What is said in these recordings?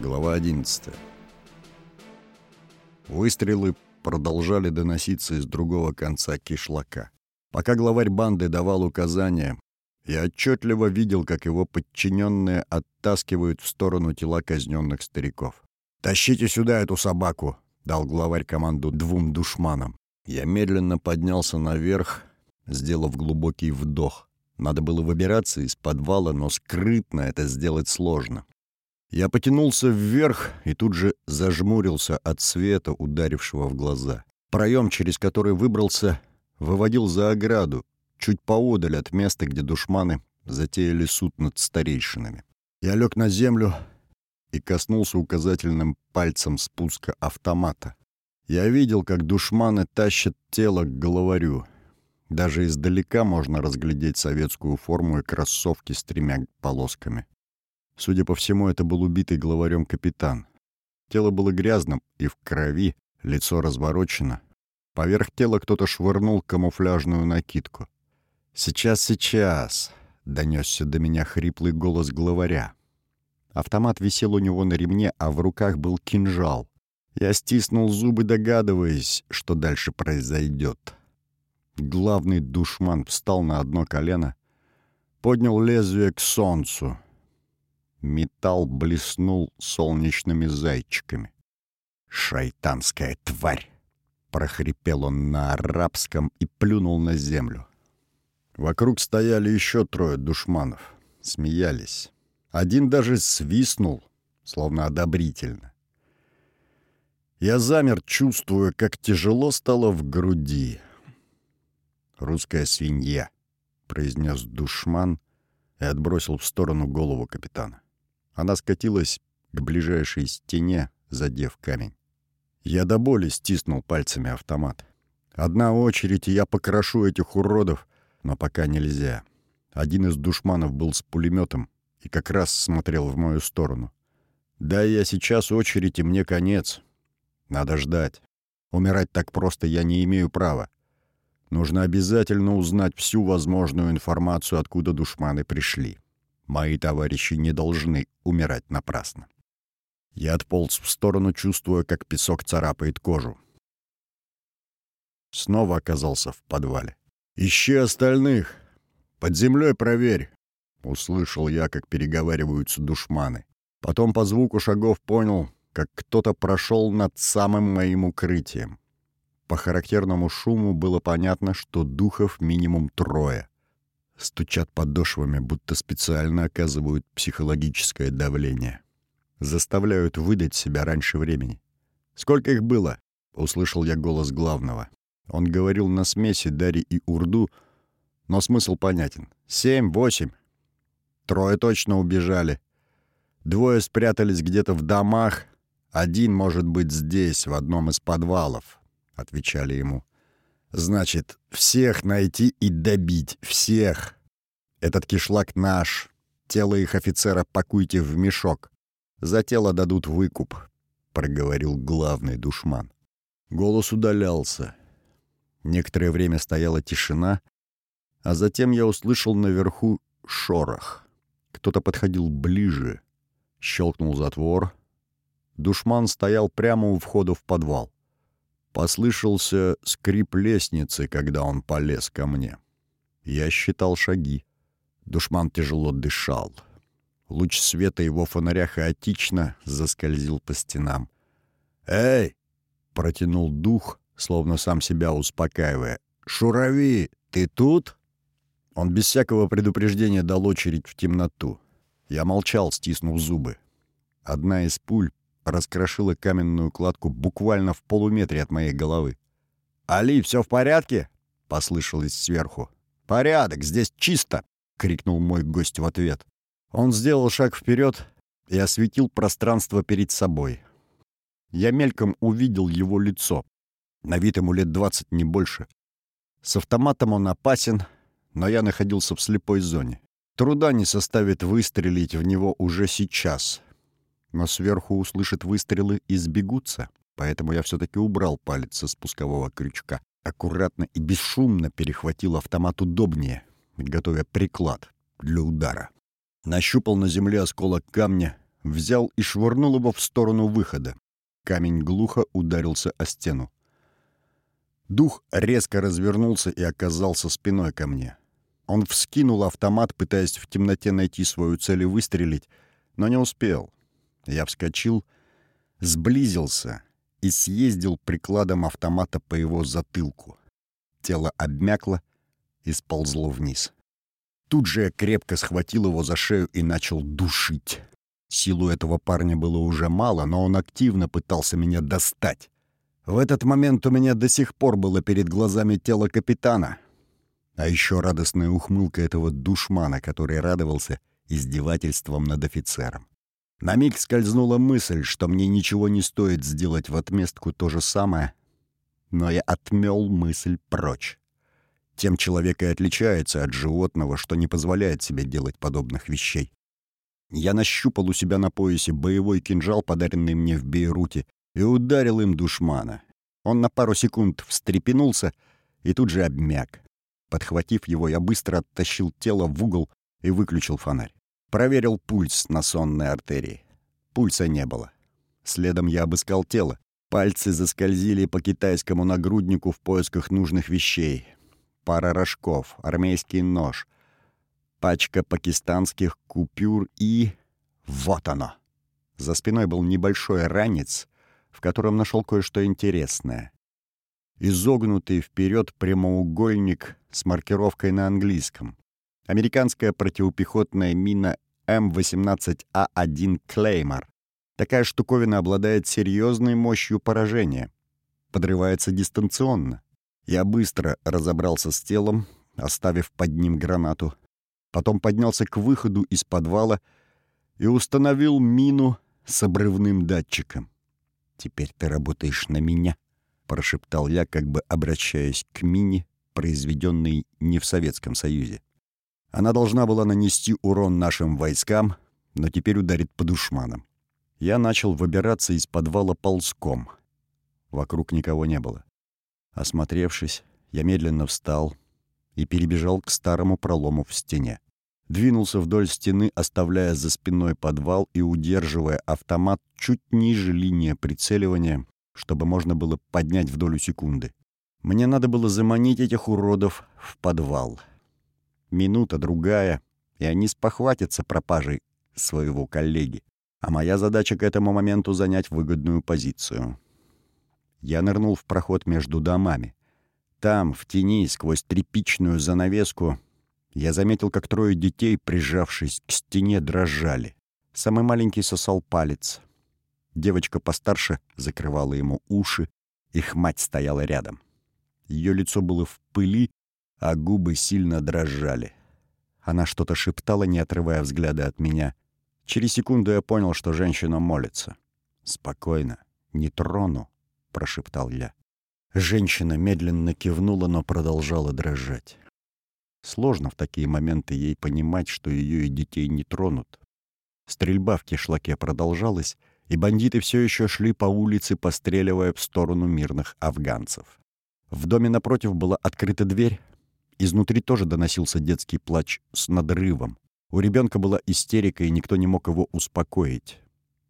Глава 11. Выстрелы продолжали доноситься из другого конца кишлака. Пока главарь банды давал указания, я отчетливо видел, как его подчиненные оттаскивают в сторону тела казненных стариков. «Тащите сюда эту собаку!» — дал главарь команду двум душманам. Я медленно поднялся наверх, сделав глубокий вдох. Надо было выбираться из подвала, но скрытно это сделать сложно. Я потянулся вверх и тут же зажмурился от света, ударившего в глаза. Проем, через который выбрался, выводил за ограду, чуть поодаль от места, где душманы затеяли суд над старейшинами. Я лег на землю и коснулся указательным пальцем спуска автомата. Я видел, как душманы тащат тело к головарю. Даже издалека можно разглядеть советскую форму и кроссовки с тремя полосками. Судя по всему, это был убитый главарем капитан. Тело было грязным и в крови, лицо разворочено. Поверх тела кто-то швырнул камуфляжную накидку. «Сейчас, сейчас!» — донесся до меня хриплый голос главаря. Автомат висел у него на ремне, а в руках был кинжал. Я стиснул зубы, догадываясь, что дальше произойдет. Главный душман встал на одно колено, поднял лезвие к солнцу — Металл блеснул солнечными зайчиками. «Шайтанская тварь!» — прохрипел он на арабском и плюнул на землю. Вокруг стояли еще трое душманов. Смеялись. Один даже свистнул, словно одобрительно. Я замер, чувствуя, как тяжело стало в груди. «Русская свинья», — произнес душман и отбросил в сторону голову капитана. Она скатилась к ближайшей стене, задев камень. Я до боли стиснул пальцами автомат. Одна очередь, и я покрошу этих уродов, но пока нельзя. Один из душманов был с пулеметом и как раз смотрел в мою сторону. Да я сейчас очередь, и мне конец. Надо ждать. Умирать так просто я не имею права. Нужно обязательно узнать всю возможную информацию, откуда душманы пришли. Мои товарищи не должны умирать напрасно. Я отполз в сторону, чувствуя, как песок царапает кожу. Снова оказался в подвале. «Ищи остальных! Под землей проверь!» Услышал я, как переговариваются душманы. Потом по звуку шагов понял, как кто-то прошел над самым моим укрытием. По характерному шуму было понятно, что духов минимум трое стучат подошвами, будто специально оказывают психологическое давление. Заставляют выдать себя раньше времени. «Сколько их было?» — услышал я голос главного. Он говорил на смеси Дари и Урду, но смысл понятен. «Семь, восемь. Трое точно убежали. Двое спрятались где-то в домах. Один, может быть, здесь, в одном из подвалов», — отвечали ему. Значит, всех найти и добить. Всех. Этот кишлак наш. Тело их офицера пакуйте в мешок. За тело дадут выкуп, — проговорил главный душман. Голос удалялся. Некоторое время стояла тишина, а затем я услышал наверху шорох. Кто-то подходил ближе. Щелкнул затвор. Душман стоял прямо у входа в подвал. Послышался скрип лестницы, когда он полез ко мне. Я считал шаги. Душман тяжело дышал. Луч света его фонаря хаотично заскользил по стенам. «Эй!» — протянул дух, словно сам себя успокаивая. «Шурави, ты тут?» Он без всякого предупреждения дал очередь в темноту. Я молчал, стиснув зубы. Одна из пуль раскрошила каменную кладку буквально в полуметре от моей головы. «Али, все в порядке?» — послышалось сверху. «Порядок, здесь чисто!» — крикнул мой гость в ответ. Он сделал шаг вперед и осветил пространство перед собой. Я мельком увидел его лицо. На вид ему лет двадцать, не больше. С автоматом он опасен, но я находился в слепой зоне. Труда не составит выстрелить в него уже сейчас но сверху услышат выстрелы и сбегутся, поэтому я все-таки убрал палец со спускового крючка. Аккуратно и бесшумно перехватил автомат удобнее, готовя приклад для удара. Нащупал на земле осколок камня, взял и швырнул его в сторону выхода. Камень глухо ударился о стену. Дух резко развернулся и оказался спиной ко мне. Он вскинул автомат, пытаясь в темноте найти свою цель и выстрелить, но не успел. Я вскочил, сблизился и съездил прикладом автомата по его затылку. Тело обмякло и сползло вниз. Тут же я крепко схватил его за шею и начал душить. Силу этого парня было уже мало, но он активно пытался меня достать. В этот момент у меня до сих пор было перед глазами тело капитана. А еще радостная ухмылка этого душмана, который радовался издевательством над офицером. На миг скользнула мысль, что мне ничего не стоит сделать в отместку то же самое, но я отмел мысль прочь. Тем человек и отличается от животного, что не позволяет себе делать подобных вещей. Я нащупал у себя на поясе боевой кинжал, подаренный мне в Бейруте, и ударил им душмана. Он на пару секунд встрепенулся и тут же обмяк. Подхватив его, я быстро оттащил тело в угол и выключил фонарь. Проверил пульс на сонной артерии. Пульса не было. Следом я обыскал тело. Пальцы заскользили по китайскому нагруднику в поисках нужных вещей пара рожков, армейский нож, пачка пакистанских купюр и... Вот оно! За спиной был небольшой ранец, в котором нашел кое-что интересное. Изогнутый вперед прямоугольник с маркировкой на английском. Американская противопехотная мина М18А1 «Клеймор». Такая штуковина обладает серьезной мощью поражения. Подрывается дистанционно. Я быстро разобрался с телом, оставив под ним гранату. Потом поднялся к выходу из подвала и установил мину с обрывным датчиком. «Теперь ты работаешь на меня», — прошептал я, как бы обращаясь к мине, произведенной не в Советском Союзе. Она должна была нанести урон нашим войскам, но теперь ударит по душманам. Я начал выбираться из подвала ползком. Вокруг никого не было. Осмотревшись, я медленно встал и перебежал к старому пролому в стене. Двинулся вдоль стены, оставляя за спиной подвал и удерживая автомат чуть ниже линии прицеливания, чтобы можно было поднять в долю секунды. Мне надо было заманить этих уродов в подвал. Минута, другая, и они спохватятся пропажей своего коллеги. А моя задача к этому моменту занять выгодную позицию. Я нырнул в проход между домами. Там, в тени, сквозь тряпичную занавеску, я заметил, как трое детей, прижавшись к стене, дрожали. Самый маленький сосал палец. Девочка постарше закрывала ему уши, их мать стояла рядом. Ее лицо было в пыли, а губы сильно дрожали. Она что-то шептала, не отрывая взгляда от меня. Через секунду я понял, что женщина молится. «Спокойно, не трону», — прошептал я. Женщина медленно кивнула, но продолжала дрожать. Сложно в такие моменты ей понимать, что ее и детей не тронут. Стрельба в кишлаке продолжалась, и бандиты все еще шли по улице, постреливая в сторону мирных афганцев. В доме напротив была открыта дверь. Изнутри тоже доносился детский плач с надрывом. У ребенка была истерика, и никто не мог его успокоить.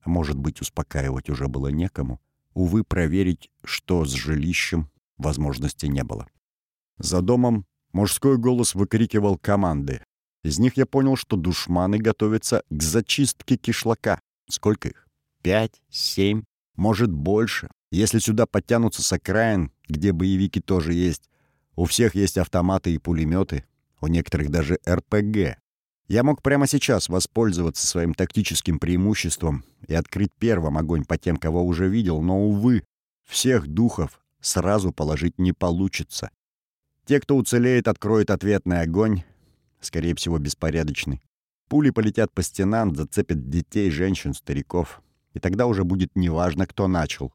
А может быть, успокаивать уже было некому. Увы, проверить, что с жилищем, возможности не было. За домом мужской голос выкрикивал команды. Из них я понял, что душманы готовятся к зачистке кишлака. Сколько их? Пять? Семь? Может, больше? Если сюда подтянутся с окраин, где боевики тоже есть, у всех есть автоматы и пулеметы, у некоторых даже РПГ. Я мог прямо сейчас воспользоваться своим тактическим преимуществом и открыть первым огонь по тем, кого уже видел, но, увы, всех духов сразу положить не получится. Те, кто уцелеет, откроют ответный огонь, скорее всего, беспорядочный. Пули полетят по стенам, зацепят детей, женщин, стариков. И тогда уже будет неважно, кто начал.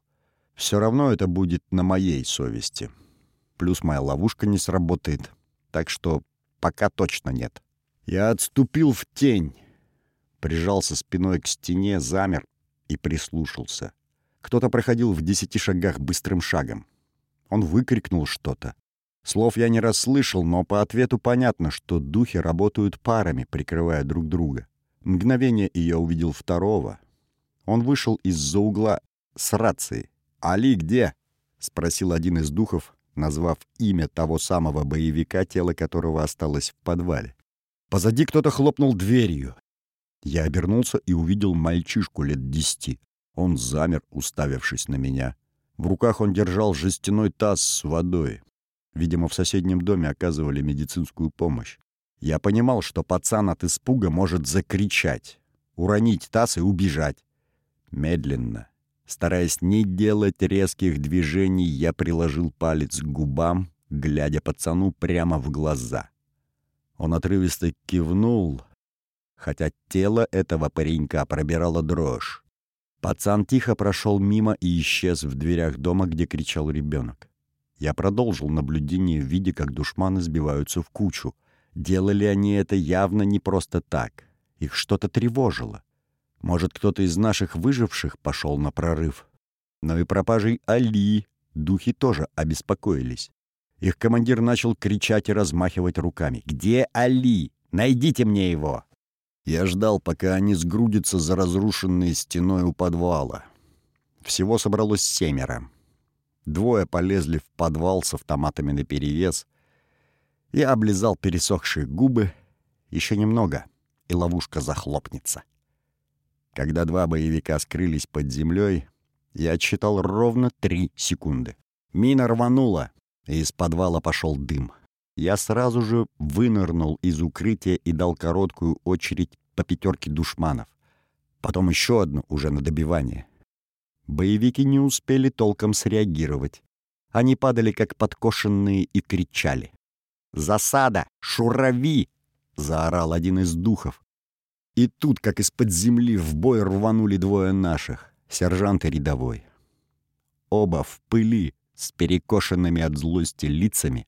Все равно это будет на моей совести. Плюс моя ловушка не сработает. Так что пока точно нет. Я отступил в тень, прижался спиной к стене, замер и прислушался. Кто-то проходил в десяти шагах быстрым шагом. Он выкрикнул что-то. Слов я не расслышал, но по ответу понятно, что духи работают парами, прикрывая друг друга. Мгновение и я увидел второго, Он вышел из-за угла с рацией. «Али где?» — спросил один из духов, назвав имя того самого боевика, тело которого осталось в подвале. Позади кто-то хлопнул дверью. Я обернулся и увидел мальчишку лет десяти. Он замер, уставившись на меня. В руках он держал жестяной таз с водой. Видимо, в соседнем доме оказывали медицинскую помощь. Я понимал, что пацан от испуга может закричать, уронить таз и убежать. Медленно, стараясь не делать резких движений, я приложил палец к губам, глядя пацану прямо в глаза. Он отрывисто кивнул, хотя тело этого паренька пробирало дрожь. Пацан тихо прошел мимо и исчез в дверях дома, где кричал ребенок. Я продолжил наблюдение в виде, как душманы сбиваются в кучу. Делали они это явно не просто так. Их что-то тревожило. Может, кто-то из наших выживших пошел на прорыв. Но и пропажей Али духи тоже обеспокоились. Их командир начал кричать и размахивать руками. «Где Али? Найдите мне его!» Я ждал, пока они сгрудятся за разрушенной стеной у подвала. Всего собралось семеро. Двое полезли в подвал с автоматами наперевес. Я облизал пересохшие губы. Еще немного, и ловушка захлопнется. Когда два боевика скрылись под землей, я отсчитал ровно три секунды. Мина рванула, и из подвала пошел дым. Я сразу же вынырнул из укрытия и дал короткую очередь по пятерке душманов. Потом еще одну уже на добивание. Боевики не успели толком среагировать. Они падали как подкошенные и кричали. «Засада! Шурави!» — заорал один из духов. И тут, как из-под земли, в бой рванули двое наших, сержант и рядовой. Оба в пыли, с перекошенными от злости лицами,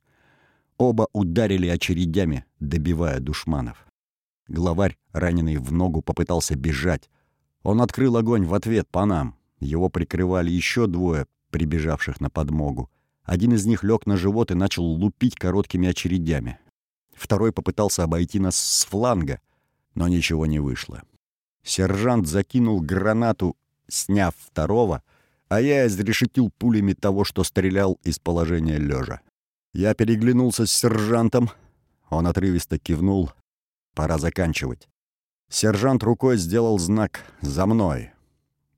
оба ударили очередями, добивая душманов. Главарь, раненый в ногу, попытался бежать. Он открыл огонь в ответ по нам. Его прикрывали еще двое, прибежавших на подмогу. Один из них лег на живот и начал лупить короткими очередями. Второй попытался обойти нас с фланга, но ничего не вышло. Сержант закинул гранату, сняв второго, а я изрешетил пулями того, что стрелял из положения лежа. Я переглянулся с сержантом. Он отрывисто кивнул. Пора заканчивать. Сержант рукой сделал знак «За мной».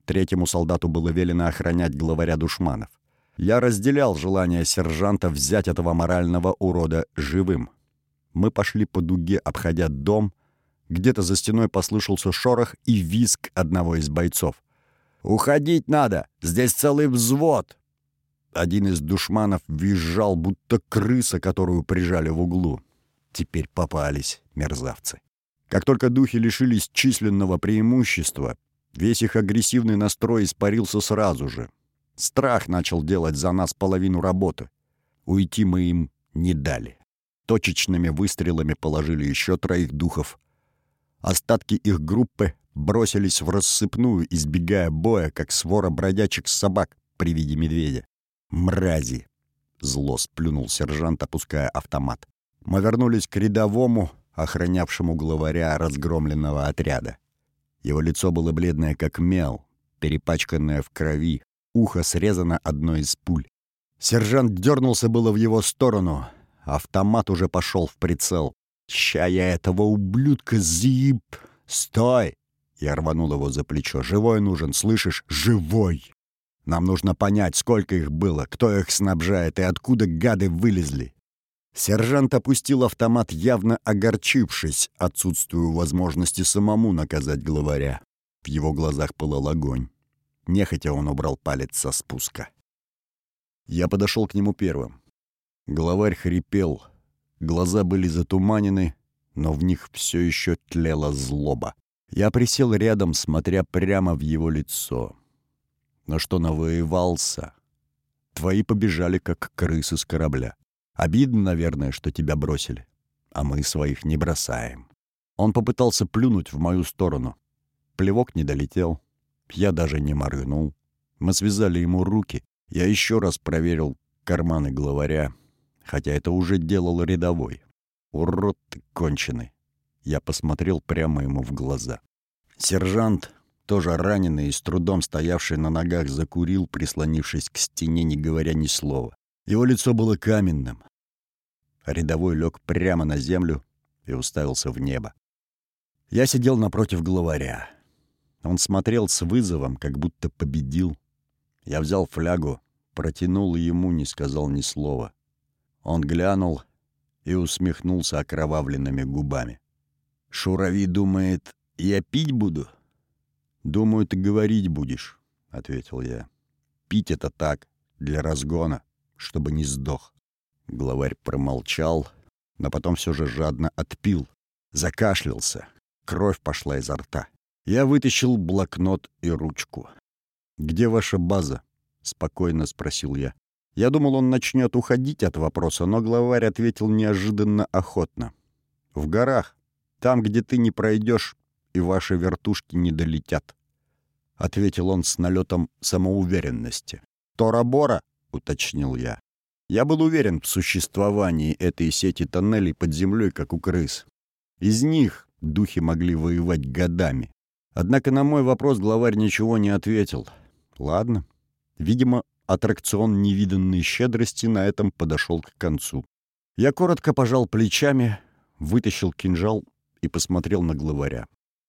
Третьему солдату было велено охранять главаря душманов. Я разделял желание сержанта взять этого морального урода живым. Мы пошли по дуге, обходя дом. Где-то за стеной послышался шорох и визг одного из бойцов. «Уходить надо! Здесь целый взвод!» Один из душманов визжал, будто крыса, которую прижали в углу. Теперь попались мерзавцы. Как только духи лишились численного преимущества, Весь их агрессивный настрой испарился сразу же. Страх начал делать за нас половину работы. Уйти мы им не дали. Точечными выстрелами положили еще троих духов. Остатки их группы бросились в рассыпную, избегая боя, как свора бродячих собак при виде медведя. «Мрази!» — зло сплюнул сержант, опуская автомат. Мы вернулись к рядовому, охранявшему главаря разгромленного отряда. Его лицо было бледное, как мел, перепачканное в крови, ухо срезано одной из пуль. Сержант дернулся было в его сторону. Автомат уже пошел в прицел. «Ща я этого ублюдка зип! Стой!» Я рванул его за плечо. «Живой нужен, слышишь? Живой! Нам нужно понять, сколько их было, кто их снабжает и откуда гады вылезли. Сержант опустил автомат, явно огорчившись отсутствию возможности самому наказать главаря. В его глазах пылал огонь. Нехотя он убрал палец со спуска. Я подошел к нему первым. Главарь хрипел. Глаза были затуманены, но в них все еще тлела злоба. Я присел рядом, смотря прямо в его лицо. Но что навоевался? Твои побежали, как крысы с корабля. Обидно, наверное, что тебя бросили. А мы своих не бросаем. Он попытался плюнуть в мою сторону. Плевок не долетел. Я даже не моргнул. Мы связали ему руки. Я еще раз проверил карманы главаря, хотя это уже делал рядовой. Урод ты конченый. Я посмотрел прямо ему в глаза. Сержант, тоже раненый и с трудом стоявший на ногах, закурил, прислонившись к стене, не говоря ни слова. Его лицо было каменным. Рядовой лег прямо на землю и уставился в небо. Я сидел напротив главаря. Он смотрел с вызовом, как будто победил. Я взял флягу, протянул ему, не сказал ни слова. Он глянул и усмехнулся окровавленными губами. «Шурави думает, я пить буду?» «Думаю, ты говорить будешь», — ответил я. «Пить это так, для разгона, чтобы не сдох». Главарь промолчал, но потом все же жадно отпил, закашлялся, Кровь пошла изо рта. Я вытащил блокнот и ручку. «Где ваша база?» — спокойно спросил я. Я думал, он начнет уходить от вопроса, но главарь ответил неожиданно охотно. «В горах. Там, где ты не пройдешь, и ваши вертушки не долетят», — ответил он с налетом самоуверенности. «Тора-бора?» — уточнил я. Я был уверен в существовании этой сети тоннелей под землей, как у крыс. Из них духи могли воевать годами. Однако на мой вопрос главарь ничего не ответил. Ладно. Видимо, аттракцион невиданной щедрости на этом подошел к концу. Я коротко пожал плечами, вытащил кинжал и посмотрел на главаря.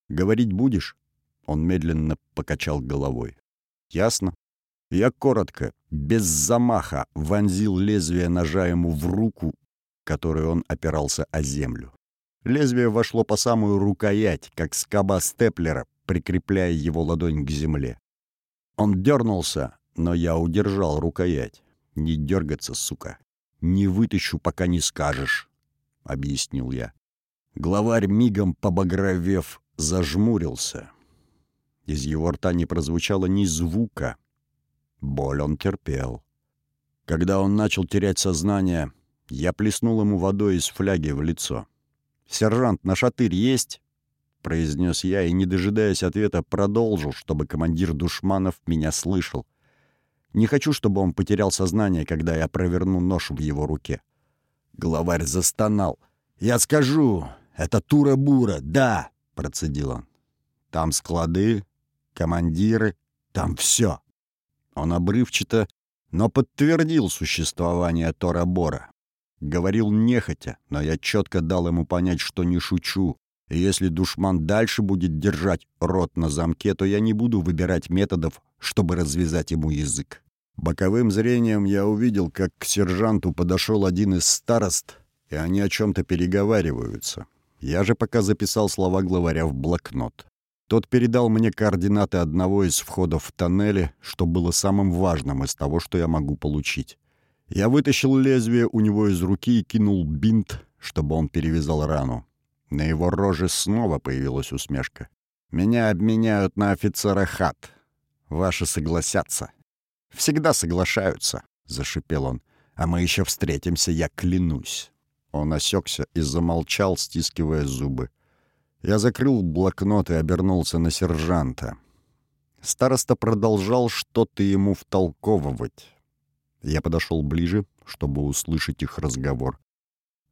«Говорить будешь?» Он медленно покачал головой. «Ясно». Я коротко, без замаха, вонзил лезвие ножа ему в руку, которой он опирался о землю. Лезвие вошло по самую рукоять, как скоба степлера, прикрепляя его ладонь к земле. Он дернулся, но я удержал рукоять. «Не дергаться, сука. Не вытащу, пока не скажешь», — объяснил я. Главарь, мигом побагровев, зажмурился. Из его рта не прозвучало ни звука. Боль он терпел. Когда он начал терять сознание, я плеснул ему водой из фляги в лицо. «Сержант, на шатырь есть?» — произнес я и, не дожидаясь ответа, продолжил, чтобы командир душманов меня слышал. Не хочу, чтобы он потерял сознание, когда я проверну нож в его руке. Главарь застонал. «Я скажу, это Тура-Бура, да!» — процедил он. «Там склады, командиры, там все. Он обрывчато, но подтвердил существование Тора-Бора. Говорил нехотя, но я четко дал ему понять, что не шучу. И если душман дальше будет держать рот на замке, то я не буду выбирать методов, чтобы развязать ему язык. Боковым зрением я увидел, как к сержанту подошел один из старост, и они о чем-то переговариваются. Я же пока записал слова главаря в блокнот. Тот передал мне координаты одного из входов в тоннеле, что было самым важным из того, что я могу получить. Я вытащил лезвие у него из руки и кинул бинт, чтобы он перевязал рану. На его роже снова появилась усмешка. «Меня обменяют на офицера хат. Ваши согласятся». «Всегда соглашаются», — зашипел он. «А мы еще встретимся, я клянусь». Он осекся и замолчал, стискивая зубы. Я закрыл блокнот и обернулся на сержанта. Староста продолжал что-то ему втолковывать. Я подошел ближе, чтобы услышать их разговор.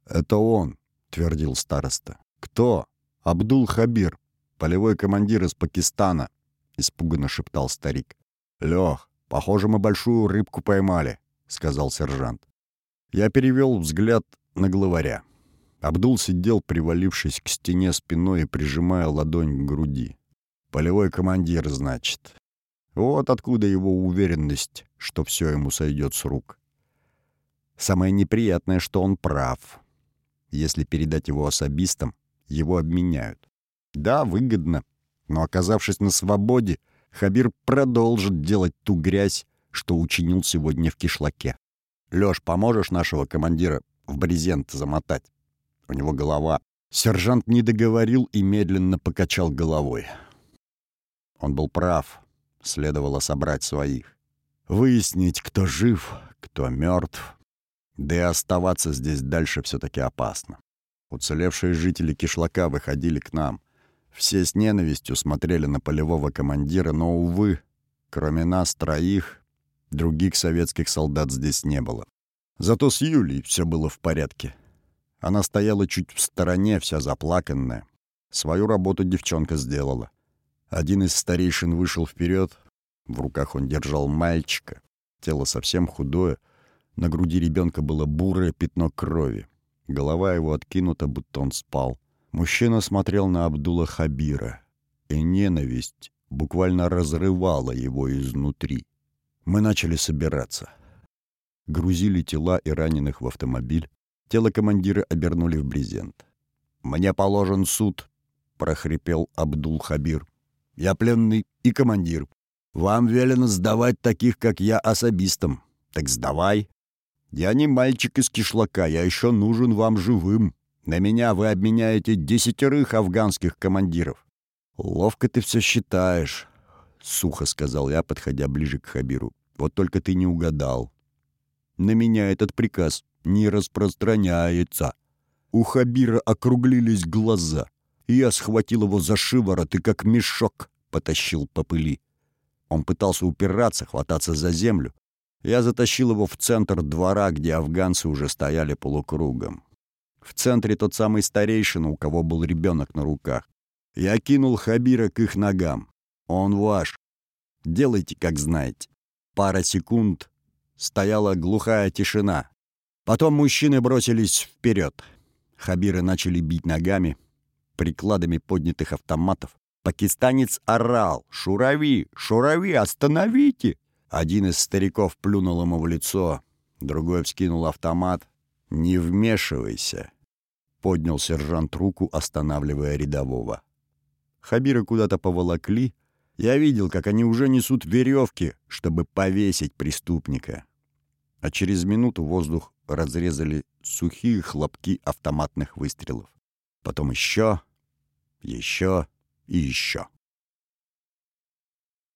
«Это он», — твердил староста. «Кто?» «Абдул-Хабир, полевой командир из Пакистана», — испуганно шептал старик. «Лех, похоже, мы большую рыбку поймали», — сказал сержант. Я перевел взгляд на главаря. Абдул сидел, привалившись к стене спиной и прижимая ладонь к груди. «Полевой командир, значит. Вот откуда его уверенность, что все ему сойдет с рук. Самое неприятное, что он прав. Если передать его особистам, его обменяют. Да, выгодно, но оказавшись на свободе, Хабир продолжит делать ту грязь, что учинил сегодня в кишлаке. «Лёш, поможешь нашего командира в брезент замотать?» У него голова. Сержант не договорил и медленно покачал головой. Он был прав следовало собрать своих. Выяснить, кто жив, кто мертв. Да и оставаться здесь дальше все-таки опасно. Уцелевшие жители кишлака выходили к нам. Все с ненавистью смотрели на полевого командира, но, увы, кроме нас троих, других советских солдат здесь не было. Зато с Юлей все было в порядке. Она стояла чуть в стороне, вся заплаканная. Свою работу девчонка сделала. Один из старейшин вышел вперед. В руках он держал мальчика. Тело совсем худое. На груди ребенка было бурое пятно крови. Голова его откинута, будто он спал. Мужчина смотрел на Абдула Хабира, и ненависть буквально разрывала его изнутри. Мы начали собираться. Грузили тела и раненых в автомобиль. Тело командира обернули в брезент. «Мне положен суд», — прохрипел Абдул-Хабир. «Я пленный и командир. Вам велено сдавать таких, как я, особистам. Так сдавай. Я не мальчик из кишлака, я еще нужен вам живым. На меня вы обменяете десятерых афганских командиров». «Ловко ты все считаешь», — сухо сказал я, подходя ближе к Хабиру. «Вот только ты не угадал. На меня этот приказ не распространяется». У Хабира округлились глаза. Я схватил его за шиворот и как мешок потащил по пыли. Он пытался упираться, хвататься за землю. Я затащил его в центр двора, где афганцы уже стояли полукругом. В центре тот самый старейшина, у кого был ребенок на руках. Я кинул Хабира к их ногам. Он ваш. Делайте, как знаете. Пара секунд. Стояла глухая тишина. Потом мужчины бросились вперед. Хабиры начали бить ногами, прикладами поднятых автоматов. Пакистанец орал «Шурави! Шурави! Остановите!» Один из стариков плюнул ему в лицо, другой вскинул автомат. «Не вмешивайся!» — поднял сержант руку, останавливая рядового. Хабира куда-то поволокли. Я видел, как они уже несут веревки, чтобы повесить преступника. А через минуту воздух разрезали сухие хлопки автоматных выстрелов. Потом еще, еще и еще.